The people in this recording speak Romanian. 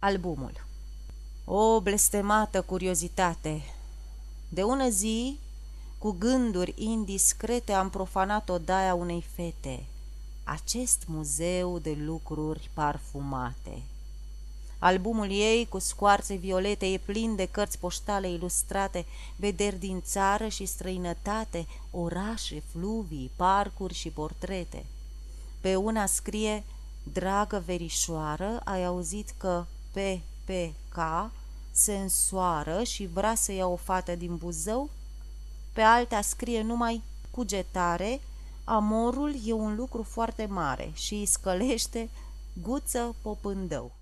Albumul O blestemată curiozitate! De ună zi, cu gânduri indiscrete, am profanat odaia unei fete, acest muzeu de lucruri parfumate. Albumul ei, cu scoarțe violete, e plin de cărți poștale ilustrate, vederi din țară și străinătate, orașe, fluvii, parcuri și portrete. Pe una scrie, Dragă verișoară, ai auzit că PPK se însoară și vrea să ia o fată din Buzău? Pe alta scrie numai cugetare, amorul e un lucru foarte mare și îi scălește guță popândău.